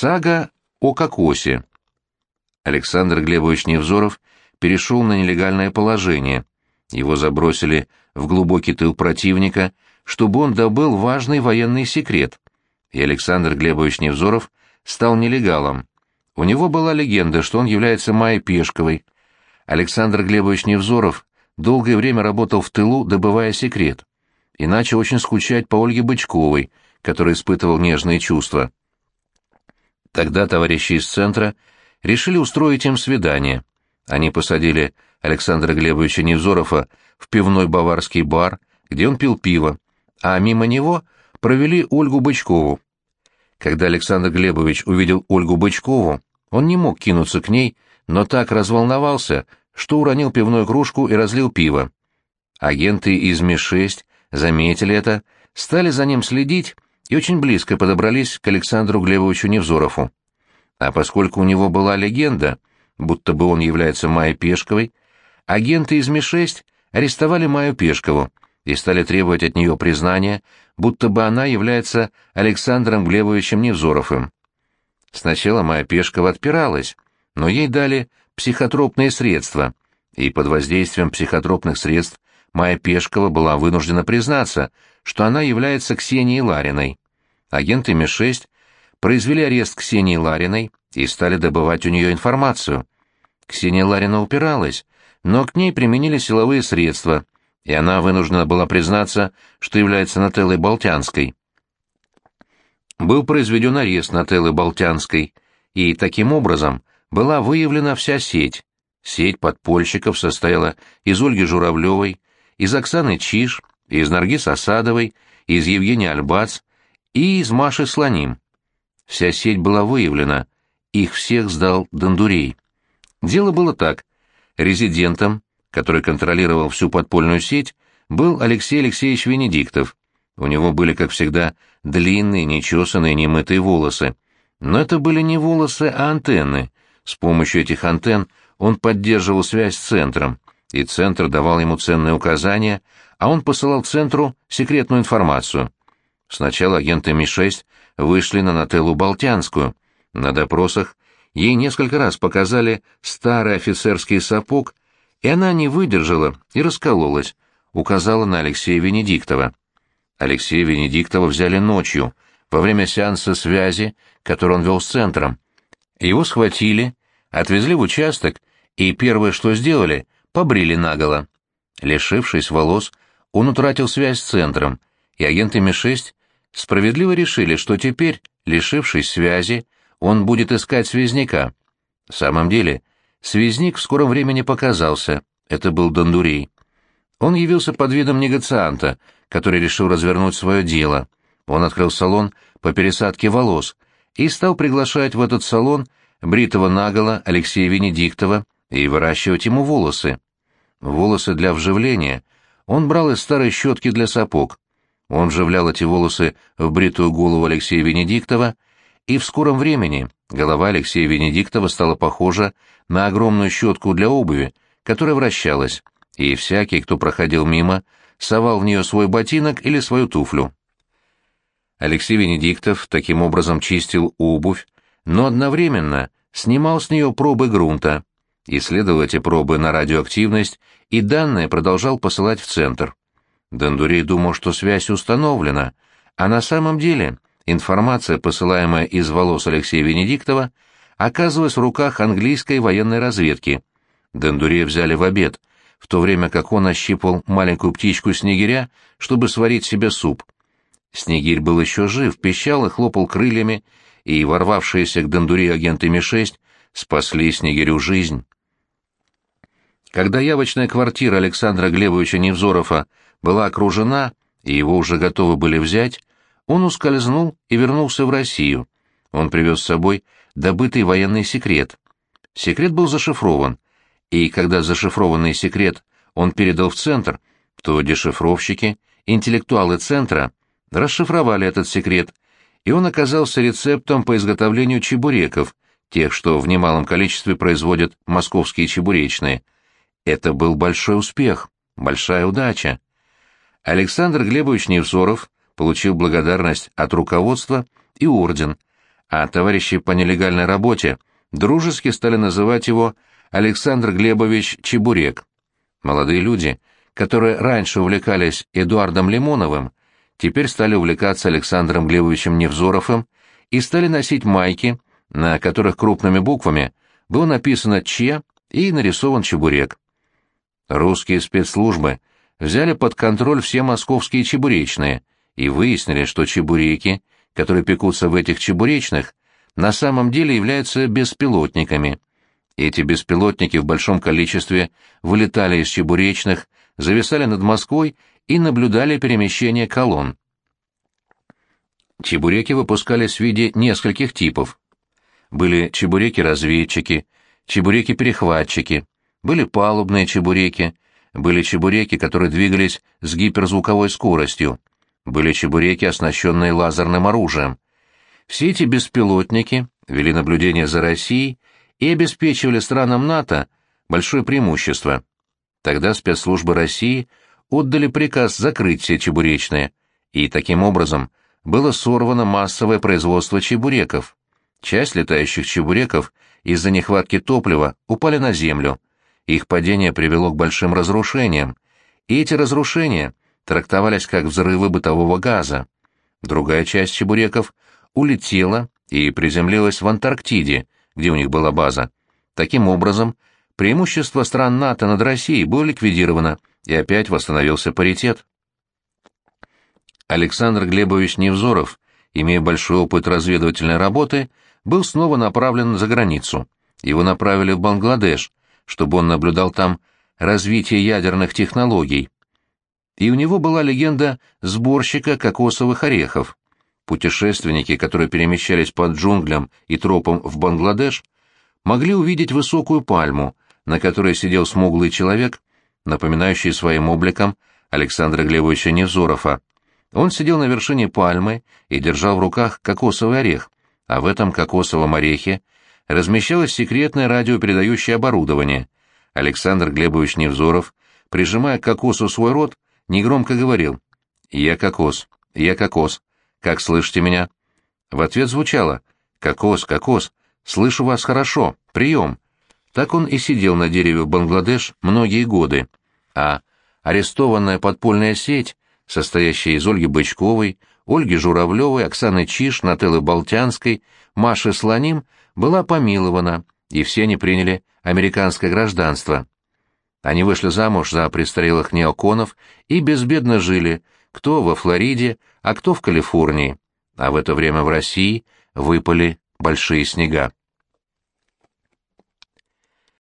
Сага о кокосе. Александр Глебович Невзоров перешел на нелегальное положение. Его забросили в глубокий тыл противника, чтобы он добыл важный военный секрет. И Александр Глебович Невзоров стал нелегалом. У него была легенда, что он является Майей Пешковой. Александр Глебович Невзоров долгое время работал в тылу, добывая секрет. И начал очень скучать по Ольге Бычковой, который испытывал нежные чувства. Тогда товарищи из центра решили устроить им свидание. Они посадили Александра Глебовича Невзорова в пивной баварский бар, где он пил пиво, а мимо него провели Ольгу Бычкову. Когда Александр Глебович увидел Ольгу Бычкову, он не мог кинуться к ней, но так разволновался, что уронил пивную кружку и разлил пиво. Агенты из Ми-6 заметили это, стали за ним следить и очень близко подобрались к Александру Глебовичу Невзорову. А поскольку у него была легенда, будто бы он является Майей Пешковой, агенты из Ми-6 арестовали Майю Пешкову и стали требовать от нее признания, будто бы она является Александром Глебовичем Невзоровым. Сначала Майя Пешкова отпиралась, но ей дали психотропные средства, и под воздействием психотропных средств Майя Пешкова была вынуждена признаться, что она является Ксенией Лариной. Агенты МИ-6 произвели арест Ксении Лариной и стали добывать у нее информацию. Ксения Ларина упиралась, но к ней применили силовые средства, и она вынуждена была признаться, что является Нателлой Болтянской. Был произведен арест Нателлы Болтянской, и таким образом была выявлена вся сеть. Сеть подпольщиков состояла из Ольги Журавлевой, из Оксаны Чиш, из Наргиз Осадовой, из Евгения Альбац и из Маши Слоним. Вся сеть была выявлена, их всех сдал Дондурей. Дело было так. Резидентом, который контролировал всю подпольную сеть, был Алексей Алексеевич Венедиктов. У него были, как всегда, длинные, нечесанные, немытые волосы. Но это были не волосы, а антенны. С помощью этих антенн он поддерживал связь с центром и центр давал ему ценные указания, а он посылал центру секретную информацию. Сначала агенты Ми-6 вышли на Нателлу Болтянскую. На допросах ей несколько раз показали старый офицерский сапог, и она не выдержала и раскололась, указала на Алексея Венедиктова. Алексея Венедиктова взяли ночью, во время сеанса связи, который он вел с центром. Его схватили, отвезли в участок, и первое, что сделали — побрили наголо. Лишившись волос, он утратил связь с центром, и агенты Ми-6 справедливо решили, что теперь, лишившись связи, он будет искать связняка. В самом деле, связник в скором времени показался, это был Дондурей. Он явился под видом негацианта, который решил развернуть свое дело. Он открыл салон по пересадке волос и стал приглашать в этот салон бритого наголо Алексея Венедиктова, и выращивать ему волосы. Волосы для вживления он брал из старой щетки для сапог. Он вживлял эти волосы в бритую голову Алексея Венедиктова, и в скором времени голова Алексея Венедиктова стала похожа на огромную щетку для обуви, которая вращалась, и всякий, кто проходил мимо, совал в нее свой ботинок или свою туфлю. Алексей Венедиктов таким образом чистил обувь, но одновременно снимал с нее пробы грунта исследовал эти пробы на радиоактивность и данные продолжал посылать в центр. Дондурей думал, что связь установлена, а на самом деле информация, посылаемая из волос Алексея Венедиктова, оказывалась в руках английской военной разведки. Дондурей взяли в обед, в то время как он ощипал маленькую птичку снегиря, чтобы сварить себе суп. Снегирь был еще жив, пищал и хлопал крыльями, и ворвавшиеся к Дондуре агенты Ми-6 спасли Снегирю жизнь. Когда явочная квартира Александра Глебовича Невзорова была окружена, и его уже готовы были взять, он ускользнул и вернулся в Россию. Он привез с собой добытый военный секрет. Секрет был зашифрован, и когда зашифрованный секрет он передал в центр, то дешифровщики, интеллектуалы центра, расшифровали этот секрет, и он оказался рецептом по изготовлению чебуреков, тех, что в немалом количестве производят московские чебуречные – это был большой успех, большая удача. Александр Глебович Невзоров получил благодарность от руководства и орден, а товарищи по нелегальной работе дружески стали называть его Александр Глебович Чебурек. Молодые люди, которые раньше увлекались Эдуардом Лимоновым, теперь стали увлекаться Александром Глебовичем Невзоровым и стали носить майки, на которых крупными буквами было написано «Че» и нарисован чебурек. Русские спецслужбы взяли под контроль все московские чебуречные и выяснили, что чебуреки, которые пекутся в этих чебуречных, на самом деле являются беспилотниками. Эти беспилотники в большом количестве вылетали из чебуречных, зависали над Москвой и наблюдали перемещение колонн. Чебуреки выпускались в виде нескольких типов. Были чебуреки-разведчики, чебуреки-перехватчики, были палубные чебуреки, были чебуреки, которые двигались с гиперзвуковой скоростью, были чебуреки, оснащенные лазерным оружием. Все эти беспилотники вели наблюдение за Россией и обеспечивали странам НАТО большое преимущество. Тогда спецслужбы России отдали приказ закрыть все чебуречные, и таким образом было сорвано массовое производство чебуреков. Часть летающих чебуреков из-за нехватки топлива упали на землю. Их падение привело к большим разрушениям, и эти разрушения трактовались как взрывы бытового газа. Другая часть чебуреков улетела и приземлилась в Антарктиде, где у них была база. Таким образом, преимущество стран НАТО над Россией было ликвидировано, и опять восстановился паритет. Александр Глебович Невзоров, имея большой опыт разведывательной работы, был снова направлен за границу. Его направили в Бангладеш, чтобы он наблюдал там развитие ядерных технологий. И у него была легенда сборщика кокосовых орехов. Путешественники, которые перемещались под джунглям и тропам в Бангладеш, могли увидеть высокую пальму, на которой сидел смуглый человек, напоминающий своим обликом Александра Глебовича Невзорова. Он сидел на вершине пальмы и держал в руках кокосовый орех, а в этом кокосовом орехе размещалось секретное радиопередающее оборудование. Александр Глебович Невзоров, прижимая к кокосу свой рот, негромко говорил «Я кокос, я кокос, как слышите меня?» В ответ звучало «Кокос, кокос, слышу вас хорошо, прием». Так он и сидел на дереве в Бангладеш многие годы, а арестованная подпольная сеть состоящая из Ольги Бычковой, Ольги Журавлевой, Оксаны Чиш, Нателлы Болтянской, Маши Слоним, была помилована, и все они приняли американское гражданство. Они вышли замуж за престарелых неоконов и безбедно жили, кто во Флориде, а кто в Калифорнии, а в это время в России выпали большие снега.